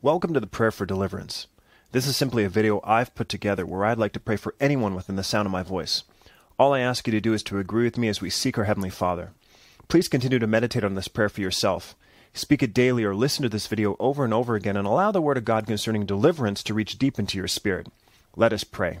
Welcome to the Prayer for Deliverance. This is simply a video I've put together where I'd like to pray for anyone within the sound of my voice. All I ask you to do is to agree with me as we seek our Heavenly Father. Please continue to meditate on this prayer for yourself. Speak it daily or listen to this video over and over again and allow the Word of God concerning deliverance to reach deep into your spirit. Let us pray.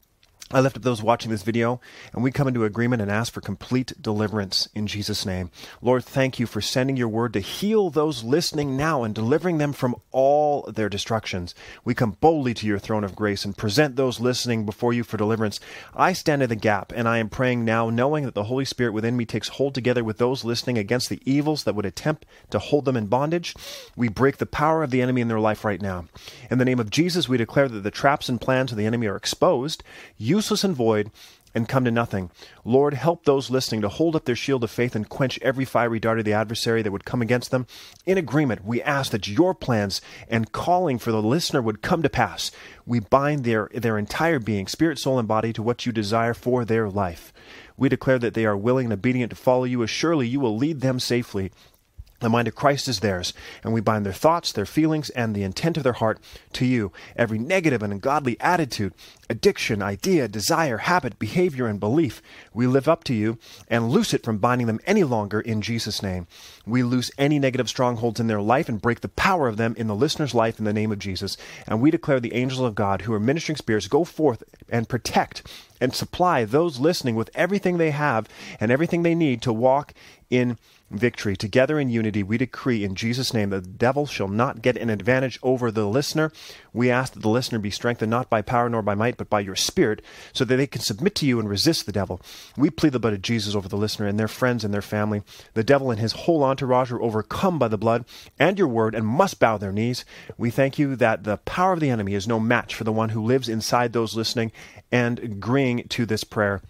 I lift up those watching this video, and we come into agreement and ask for complete deliverance in Jesus' name. Lord, thank you for sending your word to heal those listening now and delivering them from all their destructions. We come boldly to your throne of grace and present those listening before you for deliverance. I stand in the gap, and I am praying now, knowing that the Holy Spirit within me takes hold together with those listening against the evils that would attempt to hold them in bondage. We break the power of the enemy in their life right now. In the name of Jesus, we declare that the traps and plans of the enemy are exposed. You useless and void, and come to nothing. Lord, help those listening to hold up their shield of faith and quench every fiery dart of the adversary that would come against them. In agreement, we ask that your plans and calling for the listener would come to pass. We bind their, their entire being, spirit, soul, and body, to what you desire for their life. We declare that they are willing and obedient to follow you, as surely you will lead them safely the mind of Christ is theirs, and we bind their thoughts, their feelings, and the intent of their heart to you. Every negative and ungodly attitude, addiction, idea, desire, habit, behavior, and belief, we live up to you and loose it from binding them any longer in Jesus' name. We loose any negative strongholds in their life and break the power of them in the listener's life in the name of Jesus. And we declare the angels of God who are ministering spirits go forth and protect and supply those listening with everything they have and everything they need to walk in victory. Together in unity, we decree in Jesus' name that the devil shall not get an advantage over the listener. We ask that the listener be strengthened not by power nor by might, but by your spirit, so that they can submit to you and resist the devil. We plead the blood of Jesus over the listener and their friends and their family. The devil and his whole entourage are overcome by the blood and your word and must bow their knees. We thank you that the power of the enemy is no match for the one who lives inside those listening and agreeing to this prayer.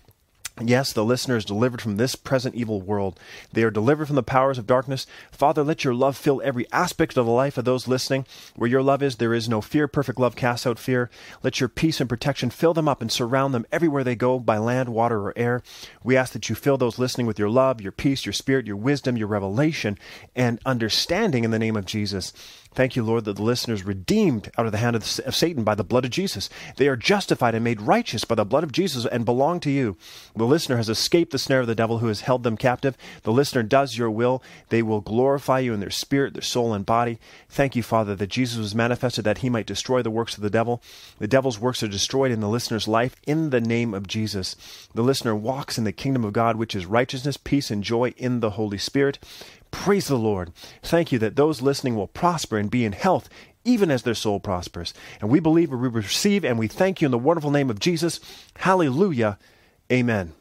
Yes, the listener is delivered from this present evil world. They are delivered from the powers of darkness. Father, let your love fill every aspect of the life of those listening. Where your love is, there is no fear. Perfect love casts out fear. Let your peace and protection fill them up and surround them everywhere they go, by land, water, or air. We ask that you fill those listening with your love, your peace, your spirit, your wisdom, your revelation, and understanding in the name of Jesus. Thank you, Lord, that the listeners redeemed out of the hand of, Satan by the blood of Jesus. They are justified and made righteous by the blood of Jesus and belong to you. The listener has escaped the snare of the devil who has held them captive. The listener does your will. They will glorify you in their spirit, their soul, and body. Thank you, Father, that Jesus was manifested that he might destroy the works of the devil. The devil's works are destroyed in the listener's life in the name of Jesus. The listener walks in the kingdom of God, which is righteousness, peace, and joy in the Holy Spirit. Praise the Lord. Thank you that those listening will prosper and be in health even as their soul prospers. And we believe and we receive and we thank you in the wonderful name of Jesus. Hallelujah. Amen.